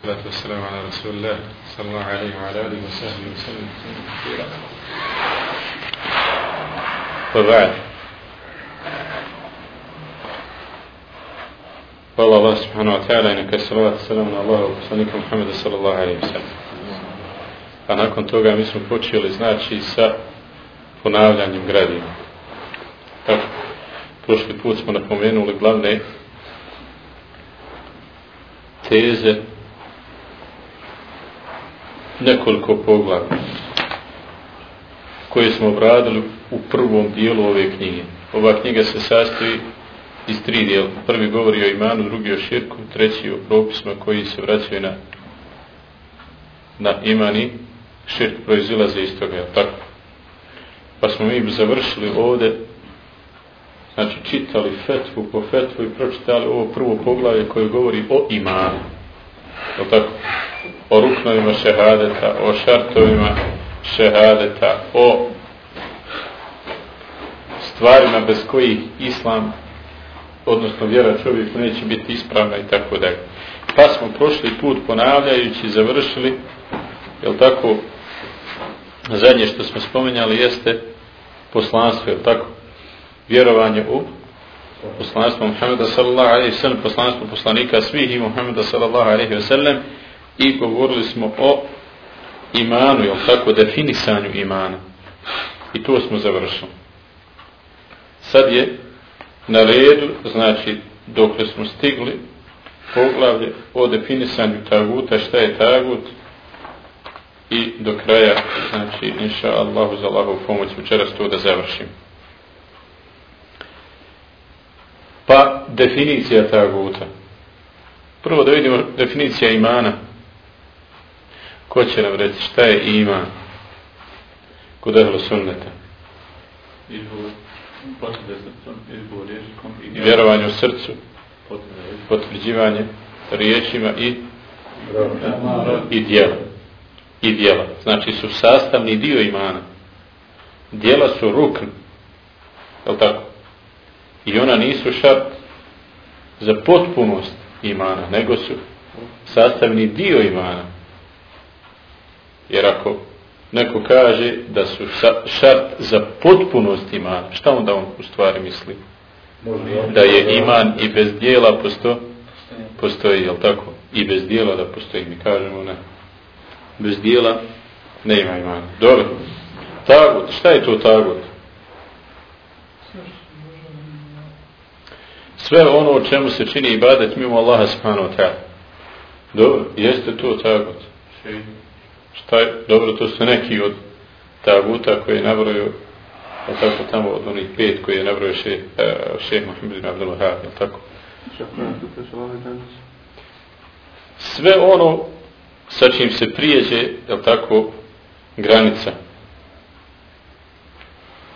والصلاة والسلام على رسول الله صلى الله عليه وعلى آله وصحبه وسلم وبعد Hvala Allah subhanahu wa ta'ala i neka je salavat salam na Allaha u poslanika Muhammeda sallallahu alaihi wa sallam. A nakon toga mi smo počeli znači sa ponavljanjem gradiva. Tako, prošli put smo napomenuli glavne teze nekoliko poglavlja koje smo obradili u prvom dijelu ove knjige. Ova knjiga se sastoji iz tri dijela. Prvi govori o imanu, drugi o širku, treći o propisima koji se vraćaju na na imani, širk proizilaze iz toga, tako? Pa smo mi završili ovde, znači čitali fetvu po fetvu i pročitali ovo prvo poglavlje koje govori o imanu o, tako? O ruknovima šehadeta, o šartovima šehadeta, o stvarima bez kojih islam odnosno vjera čovjek neće biti ispravna i tako dalje. Pa smo prošli put ponavljajući završili, jel tako, zadnje što smo spomenjali jeste poslanstvo, jel tako, vjerovanje u poslanstvo Muhammeda sallallahu alaihi sallam, poslanstvo poslanika svih i Muhammeda sallallahu alaihi sallam i govorili smo o imanu, jel tako, definisanju imana. I to smo završili. Sad je na redu, znači dok smo stigli poglavlje o definisanju taguta, šta je tagut i do kraja, znači inša Allahu za Allahu pomoć večeras to da završim. Pa definicija taguta. Prvo da vidimo definicija imana. Ko će nam reći šta je iman? Kod ehlo sunneta. Vjerovanje u srcu potvrđivanje riječima i i dijela i dijela znači su sastavni dio imana dijela su rukn je tako i ona nisu šart za potpunost imana nego su sastavni dio imana jer ako neko kaže da su šart za potpunost imana, šta onda on u stvari misli? Da je iman i bez dijela posto, postoji, jel tako? I bez dijela da postoji, mi kažemo ne. Bez dijela ne ima imana. Dobro. Tagut, šta je to tagut? Sve ono o čemu se čini ibadet mimo Allaha subhanahu wa ta'ala. Dobro, jeste to tagut? Šta je, dobro, to su neki od taguta koje je nabrojio a tako tamo od onih pet koje je nabrojio še, uh, šeh Mohamed ibn Abdel Wahab, tako? Sve ono sa čim se prijeđe, je tako, granica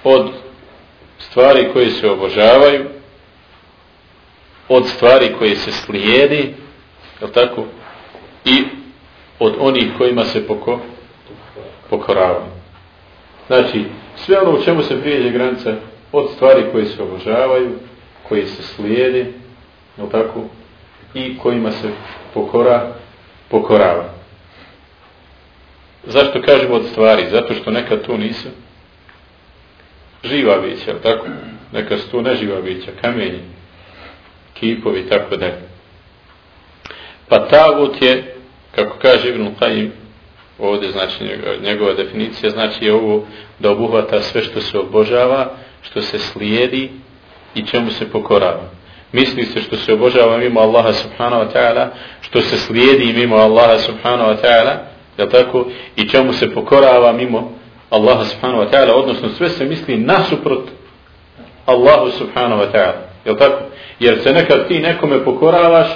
od stvari koje se obožavaju od stvari koje se slijedi je tako i od onih kojima se poko, pokorava. Znači, sve ono u čemu se prijeđe granica od stvari koje se obožavaju, koje se slijedi, je tako, i kojima se pokora, pokorava. Zašto kažemo od stvari? Zato što nekad to nisu živa bića, tako? Neka su tu neživa bića, kamenje, kipovi, tako da. Pa tagut je kako kaže Ibn Qayyim ovdje znači njegova definicija znači je ovo da obuhvata sve što se obožava što se slijedi i čemu se pokorava. Misli se što se obožava mimo Allaha subhanahu wa ta'ala što se slijedi mimo Allaha subhanahu wa ta'ala je tako? I čemu se pokorava mimo Allaha subhanahu wa ta'ala odnosno sve se misli nasuprot Allahu subhanahu wa ta'ala. Jel tako jer se nekad ti nekome pokoravaš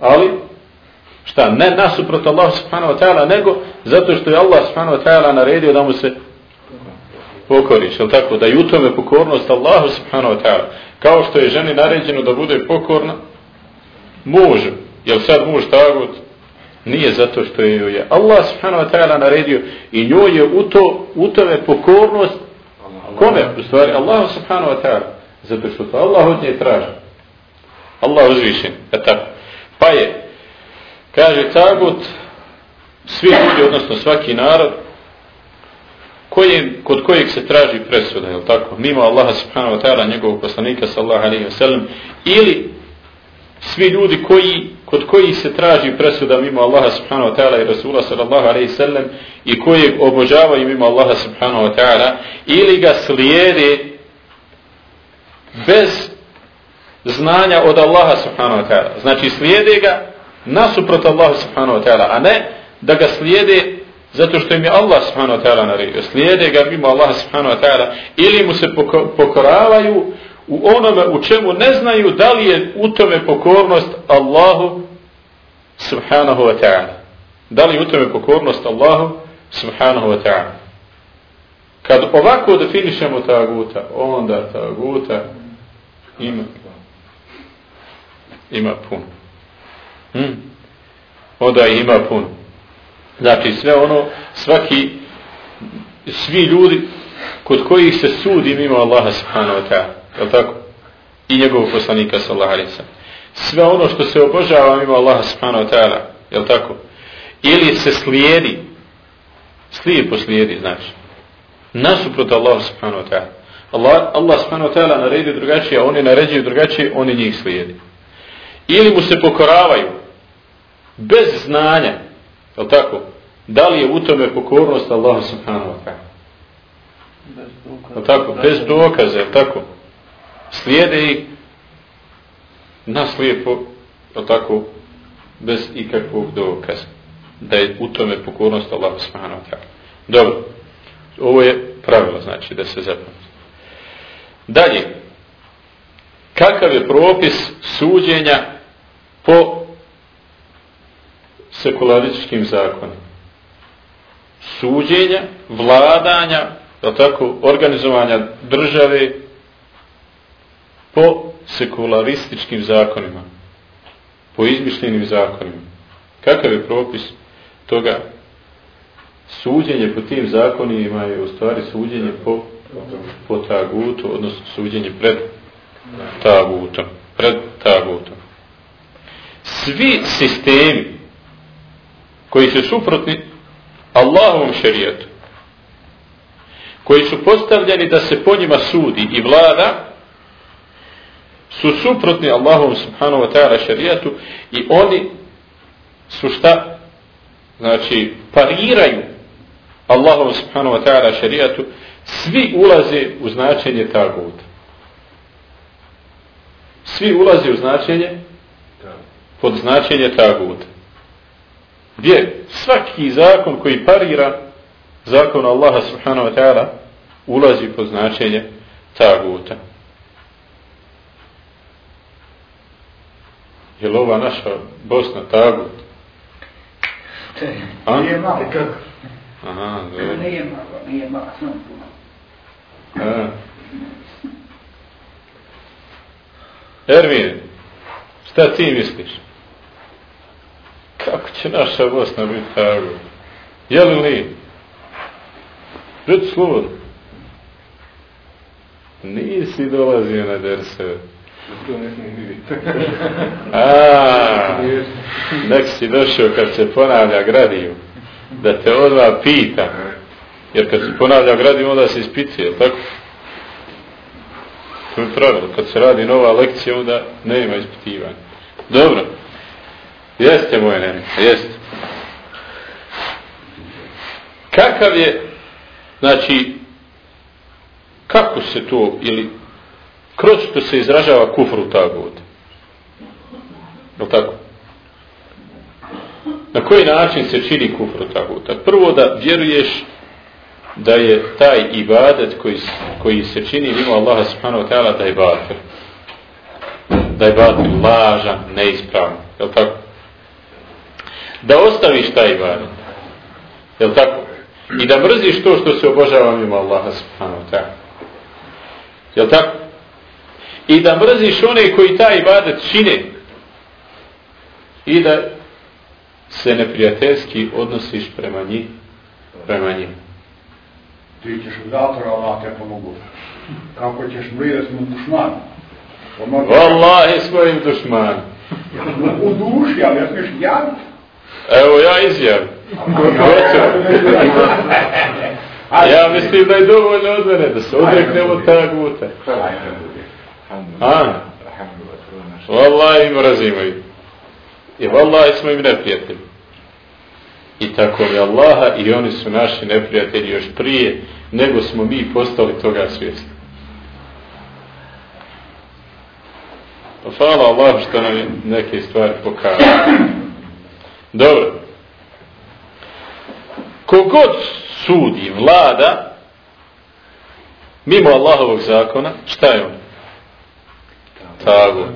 ali šta ne nasuprot Allah subhanahu wa ta'ala nego zato što je Allah subhanahu wa ta'ala naredio da mu se pokoriš, jel tako? Da i u tome pokornost Allahu subhanahu wa ta'ala. Kao što je ženi naređeno da bude pokorna muž, Jel sad muž tagut? Nije zato što je joj je Allah subhanahu wa ta'ala naredio i njoj je u, to, u tome pokornost kome? U stvari Allah subhanahu wa ta'ala. Zato što to Allah od nje traži. Allah uzvišen. E tako. Pa je Kaže tagut, svi ljudi, odnosno svaki narod, koji, kod kojeg se traži presuda, je tako? Mimo Allaha subhanahu wa ta'ala, njegovog poslanika sallahu alaihi wa sallam, ili svi ljudi koji, kod kojih se traži presuda mimo Allaha subhanahu wa ta'ala i Rasula sallallahu alaihi wa sallam i kojeg obožavaju mimo Allaha subhanahu wa ta'ala, ili ga slijede bez znanja od Allaha subhanahu wa ta'ala. Znači slijede ga nasuprot Allaha subhanahu wa ta'ala, a ne da ga slijede zato što im je Allah subhanahu wa ta'ala naredio. Slijede ga mimo Allaha subhanahu wa ta'ala ili mu se pokoravaju u onome u čemu ne znaju da li je u tome pokornost Allahu subhanahu wa ta'ala. Da li je u tome pokornost Allahu subhanahu wa ta'ala. Kad ovako definišemo taguta, onda taguta ima ima puno. Hm? Onda ima puno. Znači sve ono, svaki, svi ljudi kod kojih se sudi mimo Allaha subhanahu wa ta'ala. Je tako? I njegovog poslanika sallallahu alaihi sallam. Sve ono što se obožava mimo Allaha subhanahu wa ta'ala. Je tako? Ili se slijedi, Slijepo slijedi, znači. Nasuprot Allaha subhanahu wa ta'ala. Allah, Allah subhanahu wa ta'ala naredi drugačije, a oni naređuju drugačije, oni njih slijedi. Ili mu se pokoravaju, bez znanja, je tako? Da li je u tome pokornost Allahu subhanahu wa ta'ala? Bez dokaza. tako? Bez dokaza, je tako? Slijede ih naslijepo, je tako? Bez ikakvog dokaza. Da je u tome pokornost Allahu subhanahu wa ta'ala. Dobro. Ovo je pravilo, znači, da se zapamati. Dalje. Kakav je propis suđenja po sekularističkim zakonima? Suđenja, vladanja, je tako, organizovanja države po sekularističkim zakonima, po izmišljenim zakonima. Kakav je propis toga? Suđenje po tim zakonima je u stvari suđenje po, po tagutu, odnosno suđenje pred tagutom. Pred tagutom. Svi sistemi koji su suprotni Allahovom šerijetu, koji su postavljeni da se po njima sudi i vlada, su suprotni Allahovom subhanahu wa ta'ala šerijatu i oni su šta? Znači, pariraju Allahovom subhanahu wa ta'ala šerijatu, svi ulaze u značenje taguta. Svi ulaze u značenje pod značenje taguta. Gdje svaki zakon koji parira zakon Allaha subhanahu wa ta'ala ulazi pod značenje taguta. Je li ova naša Bosna tagut? Nije malo. Aha, dobro. Nije malo, nije malo, Ervin, šta ti misliš? Kako će naša Bosna biti tagut? Je li li? Reci slobodno. Nisi dolazio na derse. To ne smijem vidjeti. A, nek si došao kad se ponavlja gradiju, da te odva pita. Jer kad se ponavlja gradivo, onda se ispituje, je tako? To je pravilo. Kad se radi nova lekcija, onda nema ispitivanja. Dobro. Jeste moje nene, jeste. Kakav je, znači, kako se to, ili kroz što se izražava kufru tagut. Je tako? Na koji način se čini kufru taguta? Prvo da vjeruješ da je taj ibadet koji, koji se čini mimo Allaha subhanahu wa ta'ala da je batir. Da je batir lažan, neispravan. Je tako? Da ostaviš taj ibadet. Je tako? I da mrziš to što se obožava mimo Allaha subhanahu wa ta'ala. Je tako? i da mrziš one koji taj ibadet čine i da se neprijateljski odnosiš prema njih prema njima. Ti ćeš u zatvora Allah te pomogu kako ćeš mrije s mojim dušmanom Wallahi s mojim dušmanom u duši ali ja smiješ javiti izjavi. Ja mislim da je dovoljno od mene da se odreknemo taguta. A? Wallahi im razimaju. I wallahi smo im neprijatelji. I tako je Allaha i oni su naši neprijatelji još prije nego smo mi postali toga svjesni. Pa hvala Allah što nam je neke stvari pokazao. Dobro. Kogod sudi vlada mimo Allahovog zakona, šta je on? Tagut.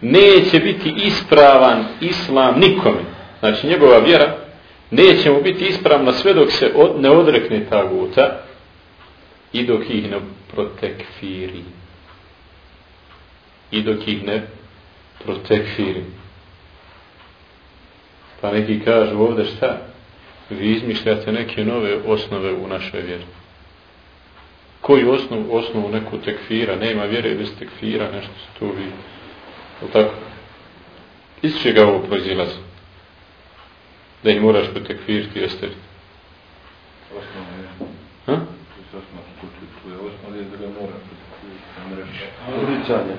Neće biti ispravan islam nikome. Znači njegova vjera neće mu biti ispravna sve dok se od, ne odrekne taguta i dok ih ne protekfiri. I dok ih ne protekfiri. Pa neki kažu ovdje šta? Vi izmišljate neke nove osnove u našoj vjeri. Koju osnovu? osnovu neku tekfira? Nema vjere bez tekfira, nešto se tu vi. O tako? Iz čega ovo proizilazi? Da ih moraš protekfiriti i ostaviti. Ha?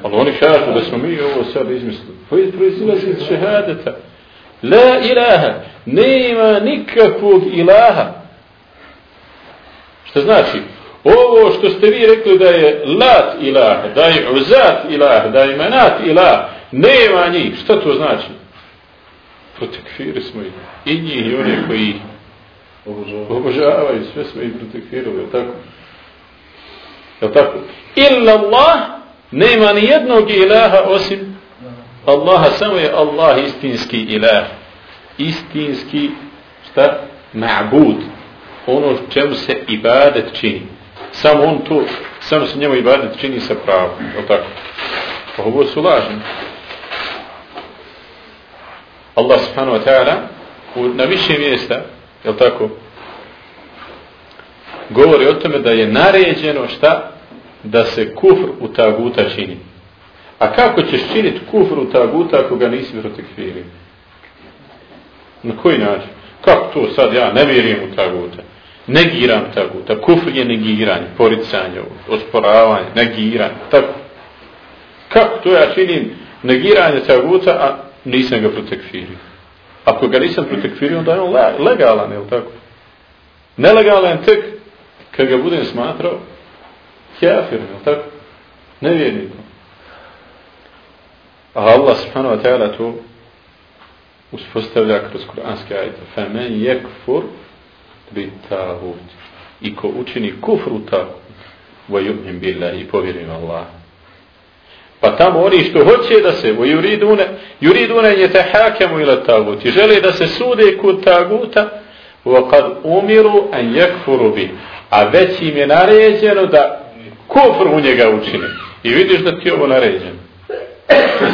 Ali oni kažu da smo mi ovo sad izmislili. Koji proizilazi iz šehadeta? La ilaha. Nema nikakvog ilaha. Što znači? Ovo što ste vi rekli da je lat ilaha, da je uzat ilaha, da je manat ilaha, nema njih. Što to znači? Protekfiri smo ih. I njih i oni koji ih obožavaju. Sve smo ih protekfirili. Je tako? Je tako? Illa Allah nema ni jednog ilaha osim Allaha. Samo je Allah istinski ilah. Istinski šta? Ma'bud. Ono čemu se ibadet čini. Samo on to, samo se njemu ibadet čini sa pravom. Je tako? Pa ovo su lažni. Allah subhanahu wa ta'ala na više mjesta, je tako, govori o tome da je naređeno šta? Da se kufr u taguta čini. A kako ćeš činiti kufr u taguta ako ga nisi protekfirio? Na koji način? Kako to sad ja ne vjerujem u taguta? Negiram taguta. Kufr je negiranje, poricanje, osporavanje, negiranje. Tako. Kako to ja činim negiranje taguta, a nisam ga protekfirio? Ako ga nisam protekfirio, onda je on legalan, je li tako? Nelegalan tek kad ga budem smatrao kjafir, je li tako? Nevjernikom. A Allah subhanahu wa ta'ala to uspostavlja kroz kuranske ajde. Femen yekfur bi tahut. I ko učini kufru tahut, wa yu'min i povjerim Allah. Pa tamo oni što hoće da se u juridune, juridune je tahakemu ila tagut I žele da se sude kod taguta, wa kad umiru an yakfuru bi. A već im je naređeno da kufr u njega učine. I vidiš da ti ovo naređeno.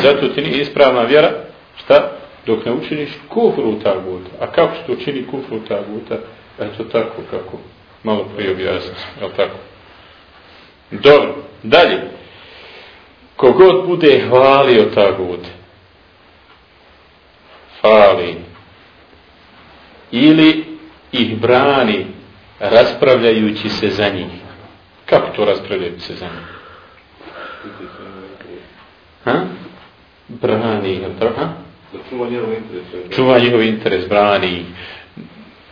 Zato ti nije ispravna vjera, šta? Dok ne učiniš kufru u taguta. A kako što učini kufru u taguta? Eto tako kako malo prije objasnim. Je tako? Dobro, dalje. Kogod bude hvalio tagute, fali, ili ih brani raspravljajući se za njih. Kako to raspravljajući se za njih? Ha? Brani, tako? Čuva njihov interes. Brani.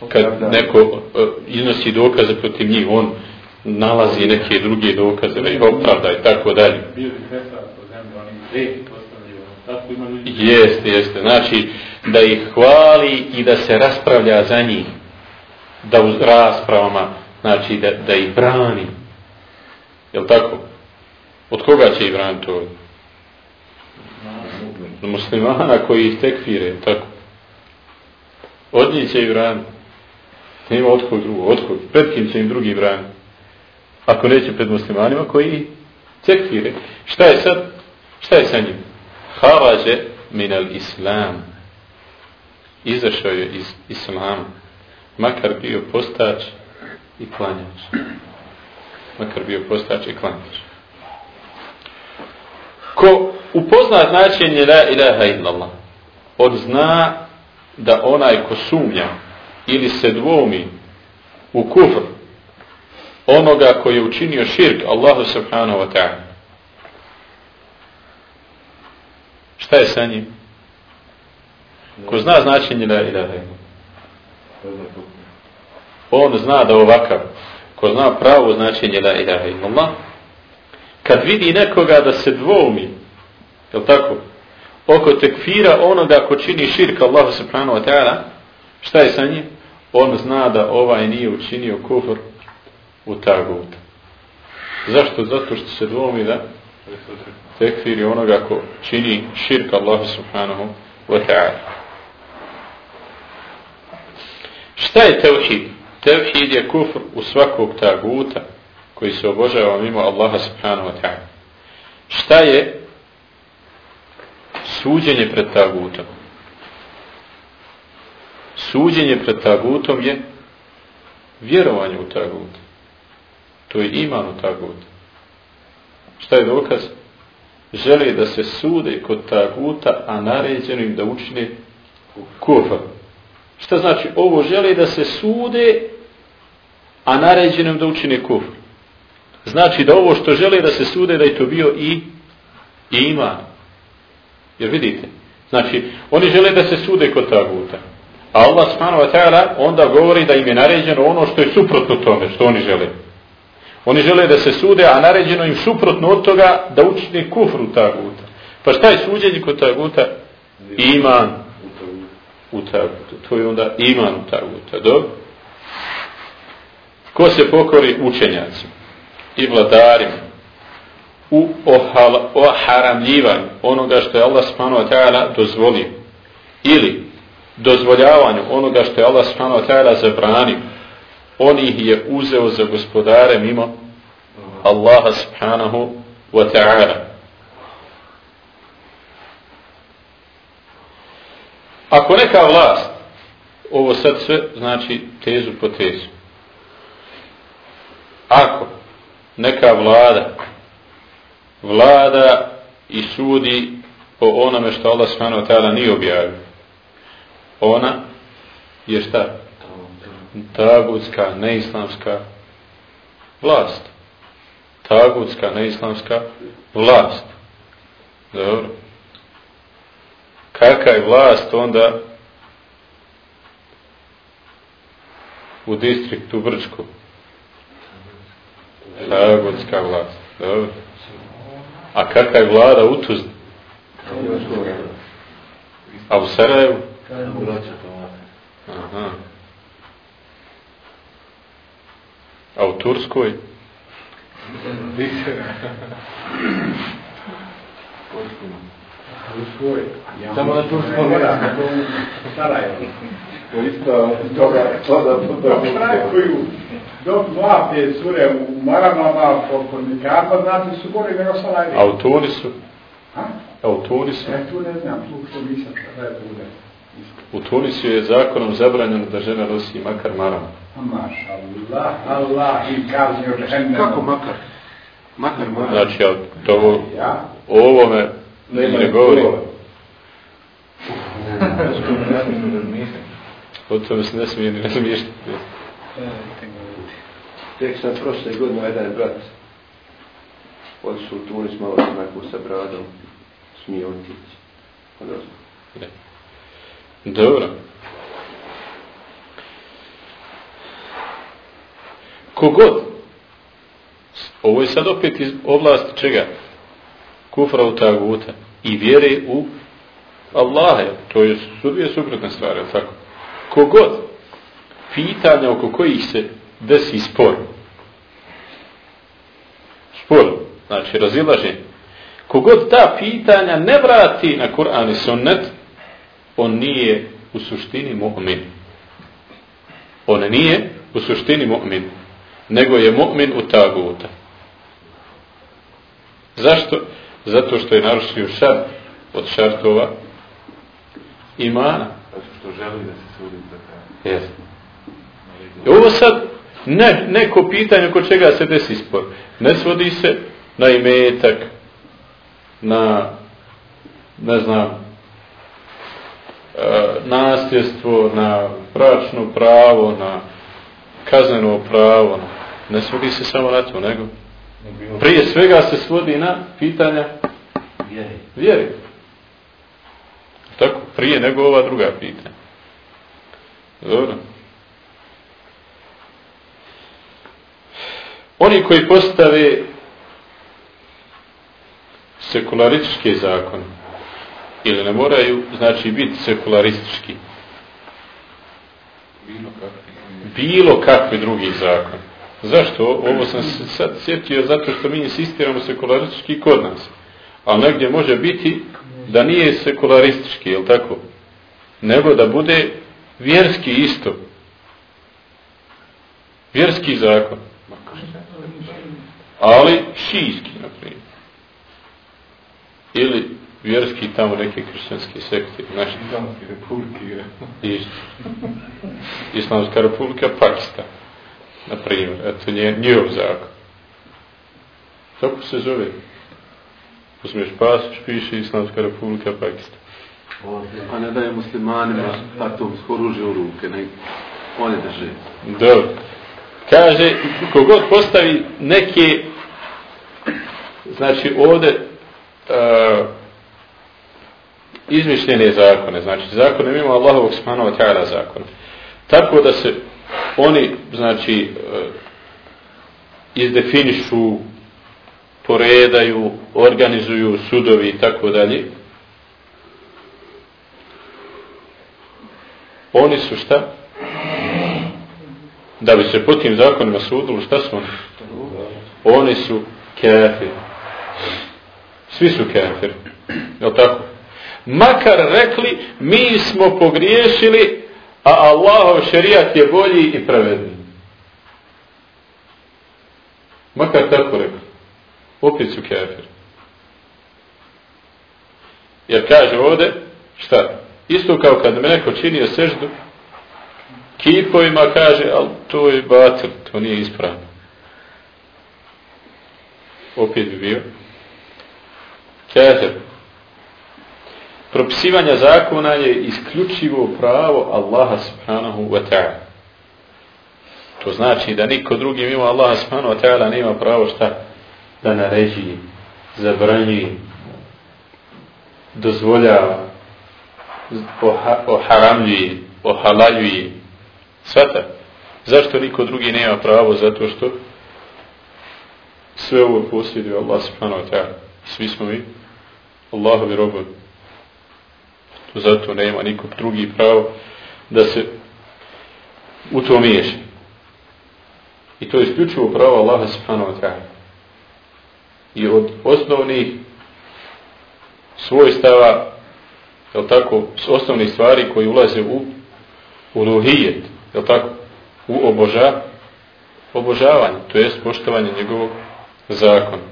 Kad neko uh, iznosi dokaze protiv njih, on nalazi neke druge dokaze, da ih opravda i tako dalje. Jeste, jeste. Znači, da ih hvali i da se raspravlja za njih. Da uz raspravama, znači, da, da ih brani. Je tako? Od koga će ih braniti to? muslimana koji ih tekfire, tako. Od njih će ih braniti. Nema od kog drugo, od kog. Pred kim će im drugi braniti. Ako neće pred muslimanima koji tekfire. Šta je sad? Šta je sa njim? Harađe min al islam. Izašao je iz islama. Makar bio postač i klanjač. Makar bio postač i klanjač. Ko upozna značenje la ilaha illallah, on zna da onaj ko sumnja ili se dvomi u kufr onoga koji je učinio širk Allahu subhanahu wa ta'ala. Šta je sa njim? Ko zna značenje la ilaha on zna da ovakav. Ko zna pravo značenje la ilaha illallah? Kad vidi nekoga da se dvoumi, je tako? Oko tekfira onoga ko čini širk Allahu subhanahu wa ta'ala šta je sa njim? On zna da ovaj nije učinio kufr u tagut. Zašto? Zato što se dvomi da tekfir je onoga ko čini širka Allahu subhanahu wa ta'ala. Šta je tevhid? Tevhid je kufr u svakog taguta koji se obožava mimo Allaha subhanahu wa ta'ala. Šta je suđenje pred tagutom? Suđenje pred tagutom je vjerovanje u tagut. To je iman u tagut. Šta je dokaz? Žele da se sude kod taguta, a naređeno im da učine kufr. Šta znači? Ovo žele da se sude, a naređeno im da učine kufr. Znači da ovo što žele da se sude, da je to bio i, i iman. Jer vidite, znači, oni žele da se sude kod taguta. A Allah subhanahu wa ta'ala onda govori da im je naređeno ono što je suprotno tome, što oni žele. Oni žele da se sude, a naređeno im suprotno od toga da učine kufru taguta. Pa šta je suđenje kod taguta? Iman u taguta. To je onda iman u taguta. Dobro? Ko se pokori učenjacima i vladarima u oharamljivanju onoga što je Allah subhanahu wa ta'ala dozvolio ili dozvoljavanju onoga što je Allah subhanahu wa ta'ala zabranio, on ih je uzeo za gospodare mimo Allaha subhanahu wa ta'ala. Ako neka vlast, ovo sad sve znači tezu po tezu. Ako neka vlada vlada i sudi po onome što Allah subhanahu wa ta'ala nije objavio, ona je šta? Tagutska, neislamska vlast. Tagutska, neislamska vlast. Dobro. Kaka je vlast onda u distriktu Brčku? Tagutska vlast. Dobro. A kakva je vlada u Tuzli? A u Sarajevu? Aha. A u Turskoj? Samo na Turskom mora, Sarajevo. To isto, toga, toga, toga. Štrajkuju, dok vape cure u Maramama, po kodnikarima, znate, su gori nego Sarajevo. A u Tunisu? A? A u Tunisu? Ja tu ne znam, tu što nisam, da je bude. U Tunisu je zakonom zabranjeno da žena nosi makar maram. Maša Allah, Allah i kaznio džehennem. Kako makar? Makar maram. Znači, ja to Ja? o ovome ne, ne govori. O tome se ne smije ni razmišljati. Tek sam prošle godine jedan brat otišao u Tunis malo onako sa bradom smije otići. Odnosno. Dobro. Kogod, ovo je sad opet iz oblasti čega? Kufra u taguta i vjere u Allaha, to je dvije suprotne stvari, tako? Kogod pitanja oko kojih se desi spor, spor, znači razilaženje, kogod ta pitanja ne vrati na Kur'an i sunnet, on nije u suštini mu'min. On nije u suštini mu'min, nego je mu'min u taguta. Zašto? Zato što je narušio šart od šartova imana. Zato što želi da se sudi za taj. Yes. Ovo sad ne, neko pitanje kod čega se desi spor. Ne svodi se na imetak, na ne znam, nasljedstvo, na bračno pravo, na kazneno pravo, ne svodi se samo na to, nego prije svega se svodi na pitanja vjeri. vjeri. Tako, prije nego ova druga pitanja. Dobro. Oni koji postave sekularističke zakone, ili ne moraju, znači biti sekularistički. Bilo kakvi. Bilo kakvi drugi zakon. Zašto? Ovo sam se sad sjetio zato što mi insistiramo sekularistički kod nas. A negdje može biti da nije sekularistički, je tako? Nego da bude vjerski isto. Vjerski zakon. Ali šijski, na primjer. Ili vjerski tamo neke kršćanske sekte. Naši Islamske republike. Isto. Islamska republika Pakistan. Na primjer. Eto nje, njihov zakon. Kako se zove? Uzmeš pasuć, piše Islamska republika Pakistan. A ne daje muslimanima atomsko oružje u ruke, ne, oni drže. Dobro. Kaže, kogod postavi neke, znači ovde, uh, izmišljene zakone, znači zakone mimo Allahovog smanova ta'ala zakona. Tako da se oni, znači, e, izdefinišu, poredaju, organizuju sudovi i tako dalje. Oni su šta? Da bi se po tim zakonima sudilo, šta su oni? Oni su kafir. Svi su kafir. Je tako? Makar rekli, mi smo pogriješili, a Allahov šerijat je bolji i pravedniji. Makar tako rekli. Opet su kafir. Jer kaže ovdje, šta? Isto kao kad me neko činio seždu, kipovima kaže, ali to je batil, to nije ispravno. Opet bi bio. Kafir. Propisivanje zakona je isključivo pravo Allaha subhanahu wa ta'ala. To znači da niko drugi mimo Allaha subhanahu wa ta'ala nema pravo šta da naređi, zabranji, dozvoljava, oharamljuje, ohalaljuje. Svata. Zašto niko drugi nema pravo? Zato što sve ovo posjeduje Allah subhanahu wa ta'ala. Svi smo mi Allahovi robovi. To zato nema niko drugi pravo da se u to miješa. I to je isključivo pravo Allaha subhanahu wa ta'ala. I od osnovnih svojstava jel tako, s osnovnih stvari koji ulaze u uluhijet, jel tako, u oboža, obožavanje, to jest poštovanje njegovog zakona.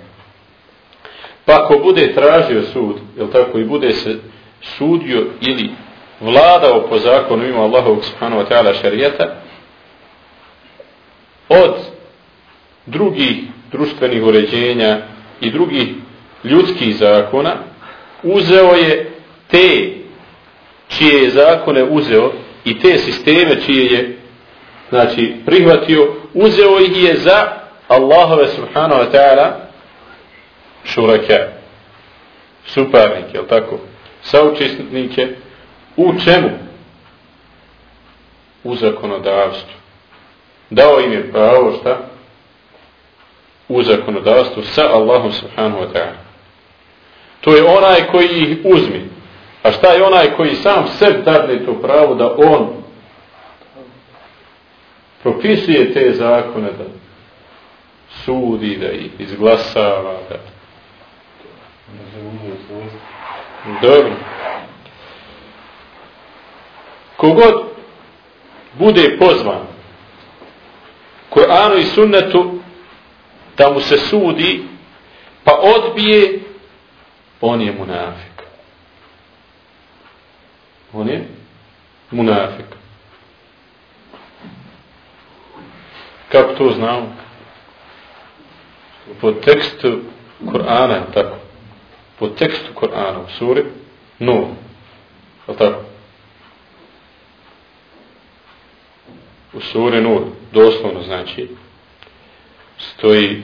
Pa ako bude tražio sud, jel tako, i bude se sudio ili vladao po zakonu ima Allahovog subhanahu wa ta'ala šarijeta, od drugih društvenih uređenja i drugih ljudskih zakona, uzeo je te čije je zakone uzeo i te sisteme čije je znači prihvatio, uzeo ih je za Allahove subhanahu wa ta'ala šuraka suparnike, je tako? Saučesnike u čemu? U zakonodavstvu. Dao im je pravo šta? U zakonodavstvu sa Allahom subhanahu wa ta'ala. To je onaj koji ih uzmi. A šta je onaj koji sam sebi dadne to pravo da on propisuje te zakone da sudi, da ih izglasava, da Dobro. Kogod bude pozvan Kur'anu i sunnetu da mu se sudi pa odbije on je munafik on je munafik. Kako to znamo? Po tekstu Kur'ana, tako po tekstu Korana u suri Nur. Je li tako? U suri Nur, doslovno znači, stoji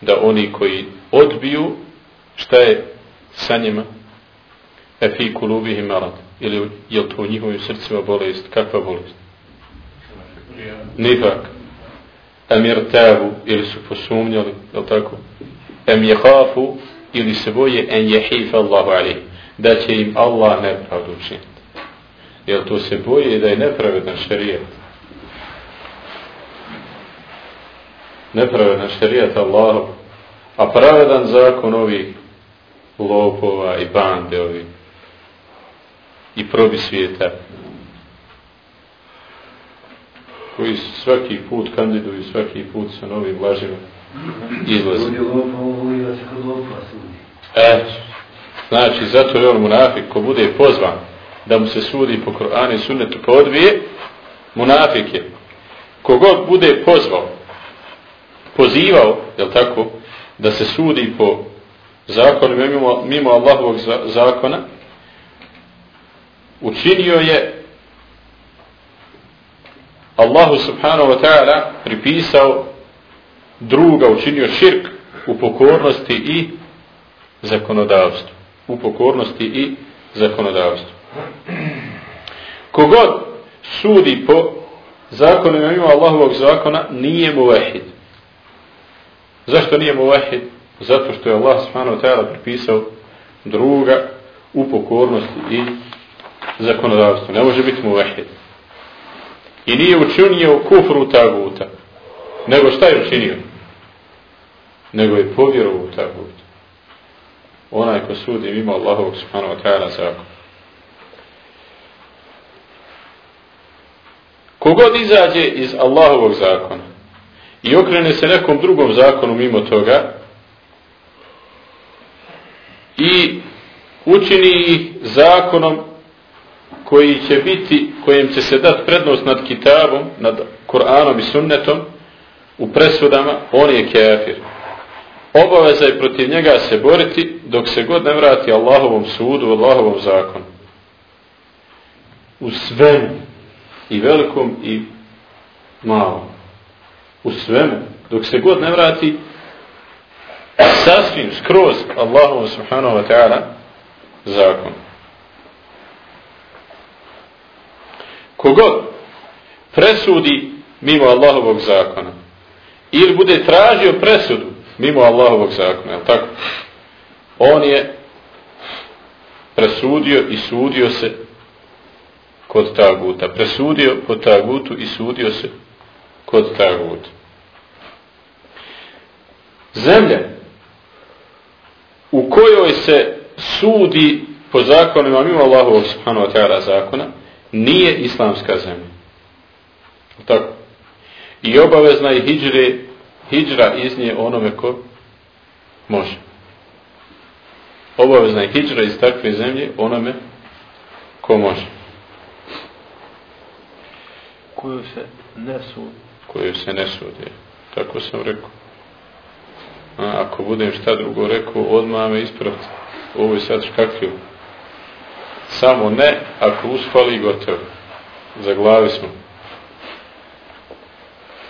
da oni koji odbiju šta je sa njima efi kulubih marad ili je to u njihovim srcima bolest kakva bolest Nifak. emir tevu ili su posumnjali je li tako Em je hafu, ili se boje en je hifa Allahu alih. Da će im Allah nepravdu učiniti. Jer to se boje da je nepravedan šarijet. Nepravedan šarijet Allah A pravedan zakon ovih lopova i bande ovih i probi svijeta koji svaki put kandiduju svaki put sa novim lažima izlaze. E, znači, zato je on munafik ko bude pozvan da mu se sudi po Koranu i sunnetu po odvije, munafik je. Kogod bude pozvao, pozivao, je tako, da se sudi po zakonu mimo, mimo Allahovog zakona, učinio je Allahu subhanahu wa ta'ala pripisao druga, učinio širk u pokornosti i zakonodavstvu. U pokornosti i zakonodavstvu. Kogod sudi po zakonima ima Allahovog zakona, nije mu vahid. Zašto nije mu vahid? Zato što je Allah subhanahu ta'ala pripisao druga u pokornosti i zakonodavstvu. Ne može biti mu vahid. I nije učinio kufru taguta. Nego šta je učinio? Nego je povjerovao u tagut. Onaj ko sudi ima Allahovog subhanahu wa ta'ala zakon. Kogod izađe iz Allahovog zakona i okrene se nekom drugom zakonu mimo toga i učini ih zakonom koji će biti, kojem će se dati prednost nad kitabom, nad Koranom i sunnetom, u presudama, on je kafir. Obaveza je protiv njega se boriti dok se god ne vrati Allahovom sudu, Allahovom zakonu. U svemu, i velikom i malom. U svemu, dok se god ne vrati sasvim, skroz Allahovom subhanahu wa ta'ala zakonu. kogod presudi mimo Allahovog zakona ili bude tražio presudu mimo Allahovog zakona, tako? On je presudio i sudio se kod taguta. Presudio kod tagutu i sudio se kod taguta. Zemlja u kojoj se sudi po zakonima mimo Allahovog subhanahu wa ta'ala zakona, nije islamska zemlja. Tako. I obavezna je hijđre, hijđra iz nje onome ko može. Obavezna je hijđra iz takve zemlje onome ko može. Koju se ne sudi. Koju se ne sudi. Tako sam rekao. A, ako budem šta drugo rekao, odmah me ispraviti. Ovo je sad škakljivo. Samo ne, ako uspali, gotovo. Za glavi smo.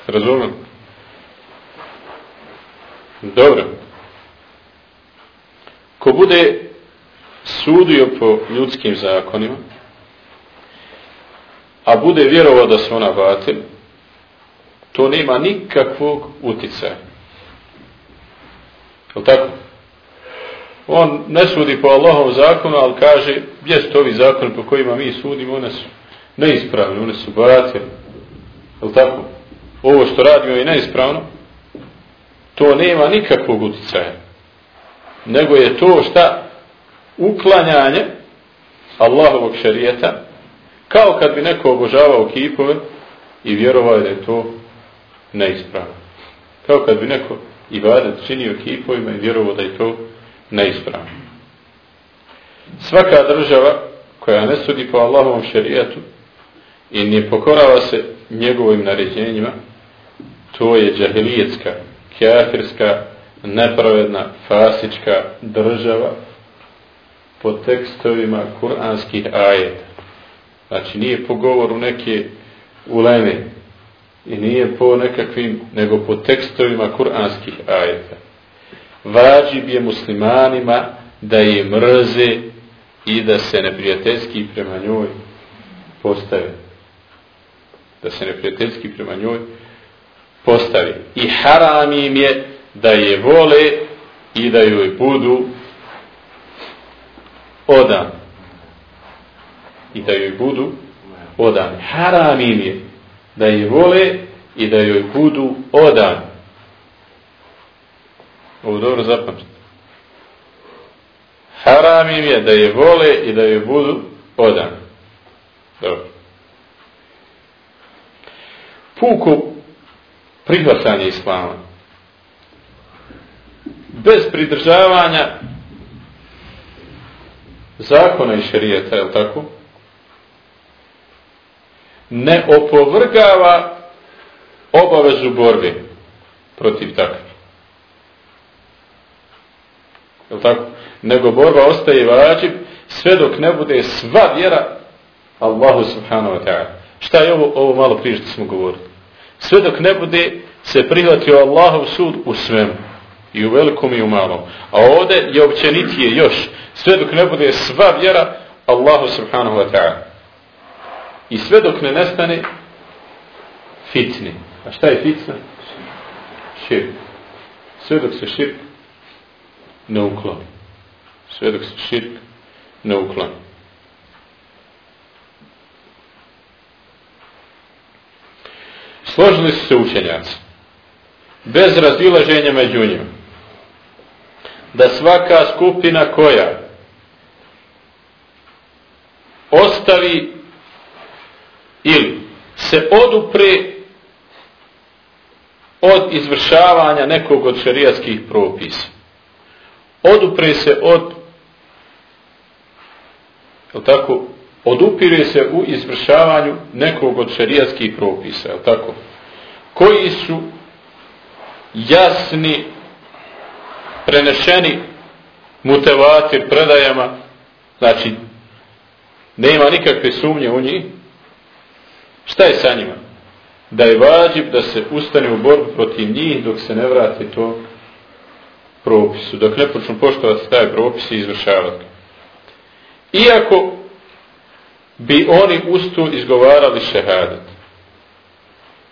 Razumijem? Dobro. Ko bude sudio po ljudskim zakonima, a bude vjerovao da su ona batil, to nema nikakvog uticaja. Je tako? on ne sudi po Allahom zakonu, ali kaže, gdje su ovi zakoni po kojima mi sudimo, one su neispravne, one su batir. Je tako? Ovo što radimo je neispravno, to nema nikakvog utjecaja. Nego je to šta? Uklanjanje Allahovog šarijeta, kao kad bi neko obožavao kipove i vjerovao da je to neispravno. Kao kad bi neko ibadet činio kipovima i vjerovao da je to neispravno. Svaka država koja ne sudi po Allahovom šerijatu i ne pokorava se njegovim naređenjima, to je džahilijetska, kafirska, nepravedna, fasička država po tekstovima kuranskih ajeta. Znači nije po govoru neke uleme. I nije po nekakvim, nego po tekstovima kuranskih ajeta. Vađib je muslimanima da je mrze i da se neprijateljski prema njoj postave. Da se neprijateljski prema njoj postavi. I haram im je da je vole i da joj budu odan. I da joj budu odan. Haram im je da je vole i da joj budu odan. Ovo dobro zapamćite. Haram im je da je vole i da joj budu odan. Dobro. Puku prihvatanje islama. Bez pridržavanja zakona i šarijeta, je tako? Ne opovrgava obavezu borbe protiv takvih. Je tako? Nego borba ostaje vađib sve dok ne bude sva vjera Allahu subhanahu wa ta'ala. Šta je ovo, ovo malo prije što smo govorili? Sve dok ne bude se prihvatio Allahov sud u svemu. I u velikom i u malom. A ovdje je općenitije još. Sve dok ne bude sva vjera Allahu subhanahu wa ta'ala. I sve dok ne nestane fitni. A šta je fitna? Širk. Sve dok se širk ne ukloni. Sve dok se širk ne ukloni. Složili su se učenjaci. Bez razilaženja među njima. Da svaka skupina koja ostavi ili se odupre od izvršavanja nekog od šarijatskih propisa. Odupre se od je tako, odupire se u izvršavanju nekog od šarijatskih propisa, je tako? Koji su jasni, prenešeni mutevatir predajama, znači, nema nikakve sumnje u njih, šta je sa njima? Da je vađib da se ustane u borbu protiv njih dok se ne vrati to propisu, dok ne počnu poštovati taj propis i izvršavati. Iako bi oni ustu izgovarali šehadet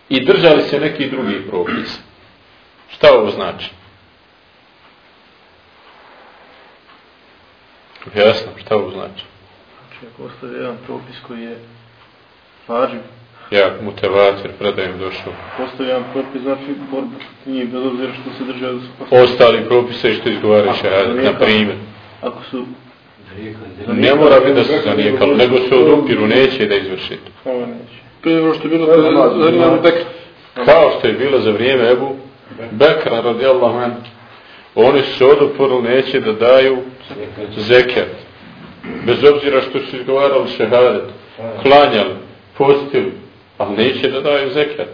i držali se neki drugi propis. Šta ovo znači? Jasno, šta ovo znači? Znači, ako ostaje jedan propis koji je važiv, Ja, mutevatir, predajem došao. Postoji jedan propis, znači borba nije bez obzira što se držaju. Ostali propise što izgovaraju šehadet, na primjer. Ako su Ne mora biti da se zanijekalo, nego se odupiru, neće da izvrši to. Ovo neće. To je ono što je bilo za vrijeme Ebu Bekra. Kao što je bilo za vrijeme Ebu Bekra, radijallahu an, oni su se odupiru, neće da daju zekat. Bez obzira što su izgovarali šehadet, klanjali, postili, ali neće da daju zekat.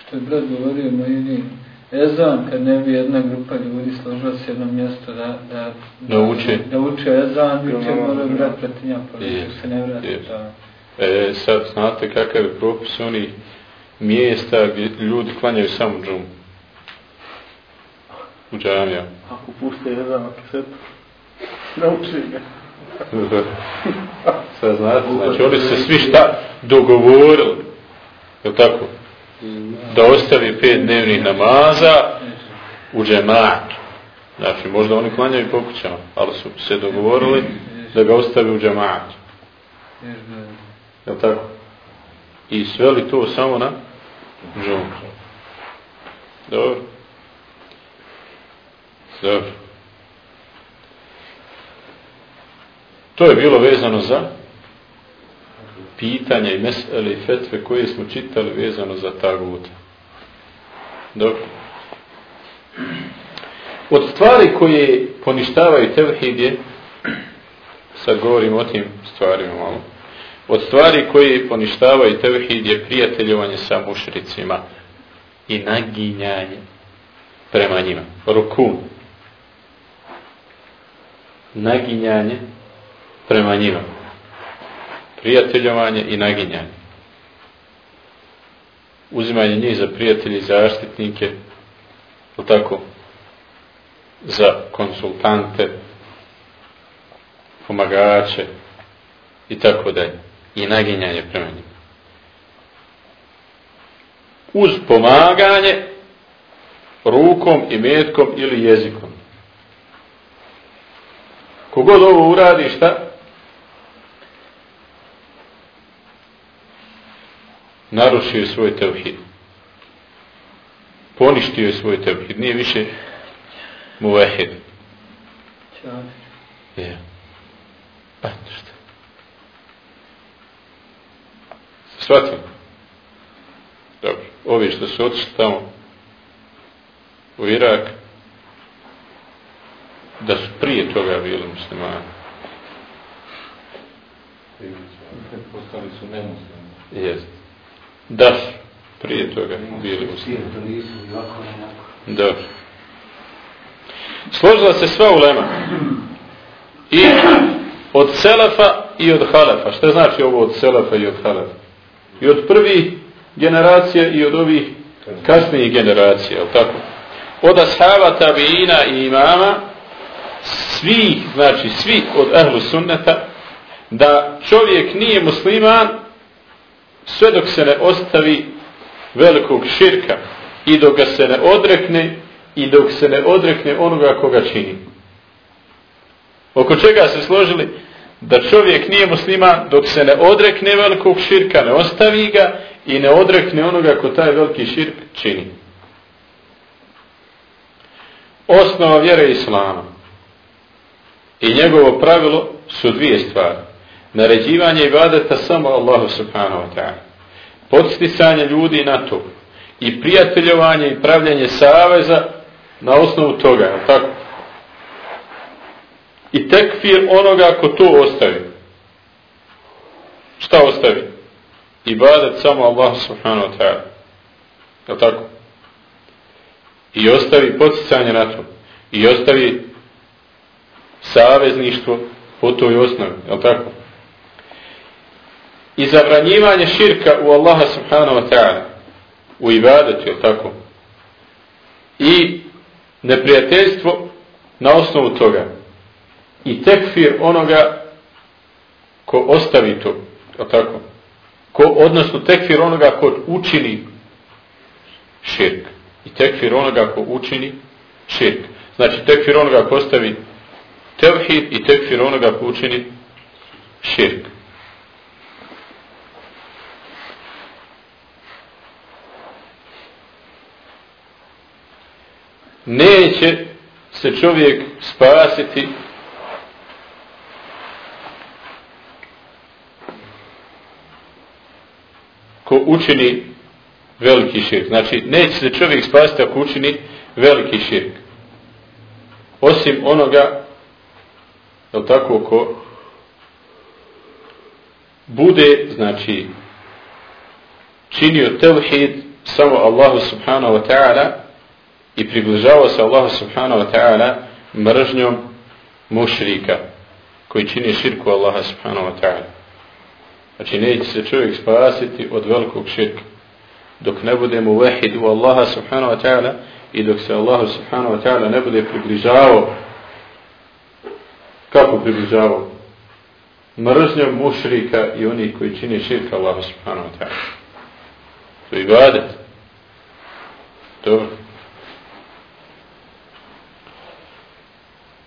Što je brat govorio, mojini, ezan, kad ne bi jedna grupa ljudi složila se jedno mjesto da, da, da, uče. da uče ezan, uče mora brat pratinja, pa yes. se ne vrati da... E, sad znate kakav je propis oni mjesta gdje ljudi klanjaju samo džum. U džamija. Ako puste ezan na kasetu, nauči ga. sad znate, znači oni se svi šta dogovorili. Je tako? Da ostavi pet dnevnih namaza u džematu. Znači, možda oni klanjaju po kućama, ali su se dogovorili da ga ostavi u džematu. Je tako? I sveli to samo na džumu. Dobro. Dobro. To je bilo vezano za pitanja i mesele i fetve koje smo čitali vezano za tagut. Dobro. Od stvari koje poništavaju tevhid je, sad govorim o tim stvarima malo, od stvari koje poništavaju tevhid je prijateljovanje sa mušricima i naginjanje prema njima. Rukun. Naginjanje prema njima prijateljovanje i naginjanje. uzimanje njih za prijatelji, zaštitnike, tako, za konsultante, pomagače i tako dalje. I naginjanje prema njima. Uz pomaganje rukom i metkom ili jezikom. Kogod ovo uradi, šta? Narušio je svoj tevhid. Poništio je svoj tevhid. Nije više muvehid. Je. Pa, šta? Svatim. Dobro. Ovi što su otišli tamo u Irak, da su prije toga bili muslimani. Postali su nemuslimi. Jest. Da su prije toga bili muslimani. Dobro. Složila se sva ulema. I od Selefa i od Halefa. Šta znači ovo od Selefa i od Halefa? I od prvih generacija i od ovih kasnijih generacija, je tako? Od ashaba, tabiina i imama, svi, znači svi od ehlu sunneta, da čovjek nije musliman sve dok se ne ostavi velikog širka i dok ga se ne odrekne i dok se ne odrekne onoga koga čini. Oko čega se složili? Da čovjek nije musliman dok se ne odrekne velikog širka, ne ostavi ga i ne odrekne onoga ko taj veliki širk čini. Osnova vjere Islama I njegovo pravilo su dvije stvari. Naređivanje ibadeta samo Allahu subhanahu wa ta'ala. Podsticanje ljudi na to. I prijateljovanje i pravljanje saveza na osnovu toga. Je tako? I tekfir onoga ko to ostavi. Šta ostavi? Ibadet samo Allahu subhanahu wa ta'ala. Je tako? I ostavi podsticanje na to. I ostavi savezništvo po toj osnovi, je tako? I zabranjivanje širka u Allaha subhanahu wa ta'ala u ibadetu, je tako? I neprijateljstvo na osnovu toga. I tekfir onoga ko ostavi to, je tako? Ko, odnosno tekfir onoga ko učini širk. I tekfir onoga ko učini širk. Znači tekfir onoga ko ostavi tevhid i tekfir onoga ko učini širk. Neće se čovjek spasiti ko učini veliki širk. Znači, neće se čovjek spasiti ako učini veliki širk. Osim onoga je tako, ko bude, znači, činio tevhid samo Allahu subhanahu wa ta'ala i približavao se Allahu subhanahu wa ta'ala mržnjom mušrika koji čini širku Allaha subhanahu wa ta'ala. Znači, neće se čovjek spasiti od velikog širka dok ne budemo vahid u Allaha subhanahu wa ta'ala i dok se Allahu subhanahu wa ta'ala ne bude približavao kako približavao? Mržnjom mušrika i onih koji čini širka Allahu subhanahu wa ta'ala. To je ibadet. Dobro.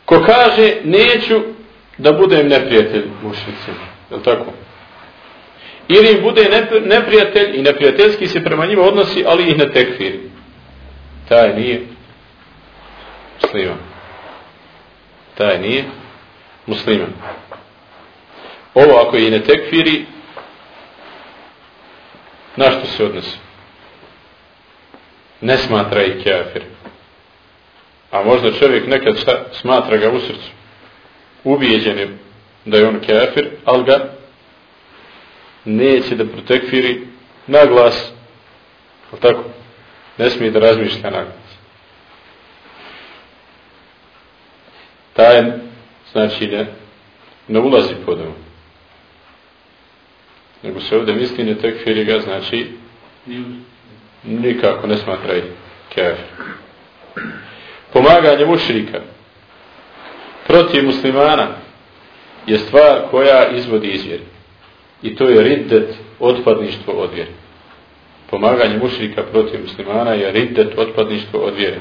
Ko kaže, neću da budem neprijatelj mušnicima. Je li tako? Ili im bude neprijatelj i neprijateljski se prema njima odnosi, ali ih ne tekfiri. Taj nije musliman. Taj nije musliman. Ovo ako je i ne tekfiri, na što se odnosi? Ne smatra i kafir. A možda čovjek nekad šta, smatra ga u srcu ubijeđenim da je on kafir, ali ga neće da protekfiri na glas. Ali tako? Ne smije da razmišlja na glas. Taj znači ne, ne ulazi pod ovom. Nego se ovdje misli ne tekfiri ga, znači nikako ne smatraju kafir. Pomaganje mušrika protiv muslimana je stvar koja izvodi izvjeri. I to je riddet otpadništvo od vjere. Pomaganje mušrika protiv muslimana je riddet otpadništvo od vjere.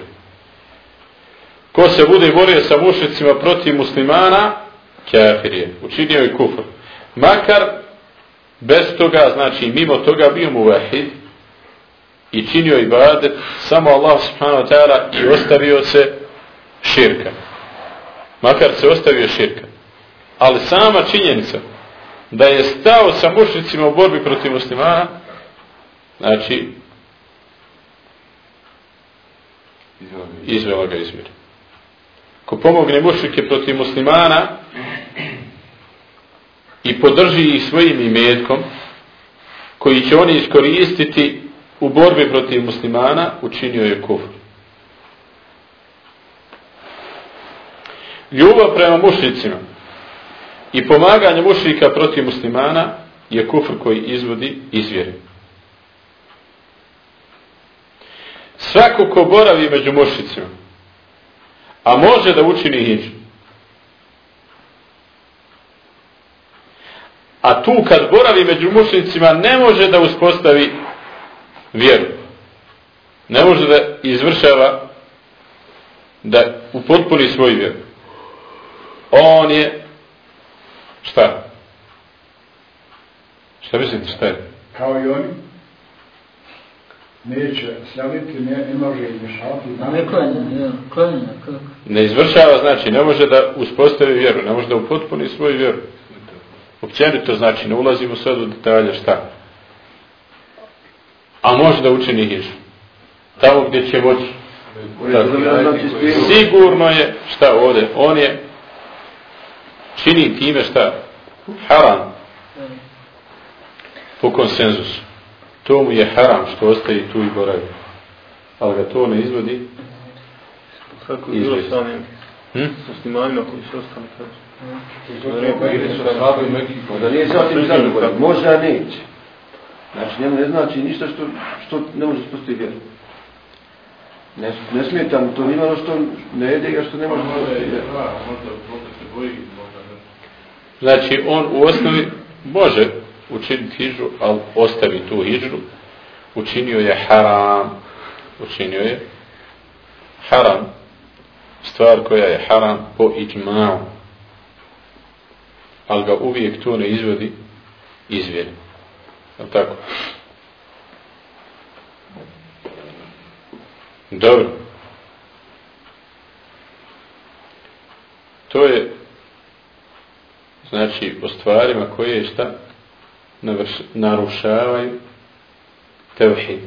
Ko se bude borio sa mušicima protiv muslimana, kafir je. Učinio je kufr. Makar bez toga, znači mimo toga bio mu vahid i činio ibadet samo Allah subhanahu wa ta'ala i ostavio se širka. Makar se ostavio širka. Ali sama činjenica da je stao sa mušnicima u borbi protiv muslimana, znači izvela ga izvira. Ko pomogne mušnike protiv muslimana i podrži ih svojim imetkom, koji će oni iskoristiti u borbi protiv muslimana, učinio je kufr. Ljubav prema mušnicima i pomaganje mušnika protiv muslimana je kufr koji izvodi izvjeri. Svako ko boravi među mušnicima, a može da učini hijđu, a tu kad boravi među mušnicima ne može da uspostavi vjeru. Ne može da izvršava da upotpuni svoju vjeru. On je šta? Šta mislite šta je? Kao i oni neće slaviti, ne, ne može izvršavati. Ne klanja, ja, klanja, kako? Ne izvršava, znači ne može da uspostavi vjeru, ne može da upotpuni svoju vjeru. Općenito znači, ne ulazimo sad u detalje šta. A može da učini hižu. Tamo gdje će moći. Sigurno je, šta ovdje, on je čini time šta? Haram. Po konsenzusu. To mu je haram što ostaje tu i boravi. Ali ga to ne izvodi. Kako je bilo sa onim hm? muslimanima koji su ostali kaže? Da nije sasvim zadovoljan, može, a neće. Znači, njemu ne znači ništa što, što ne može spustiti vjeru. Ne, ne smije tamo, to nima ono što ne jede ga što ne može spustiti vjeru. Znači, on u osnovi može učiniti hijđu, ali ostavi tu hijđu, učinio je haram. Učinio je haram. Stvar koja je haram po iđmao. Ali ga uvijek to ne izvodi izvjeri. Tako? Dobro. To je znači o stvarima koje šta navrš, narušavaju tevhid.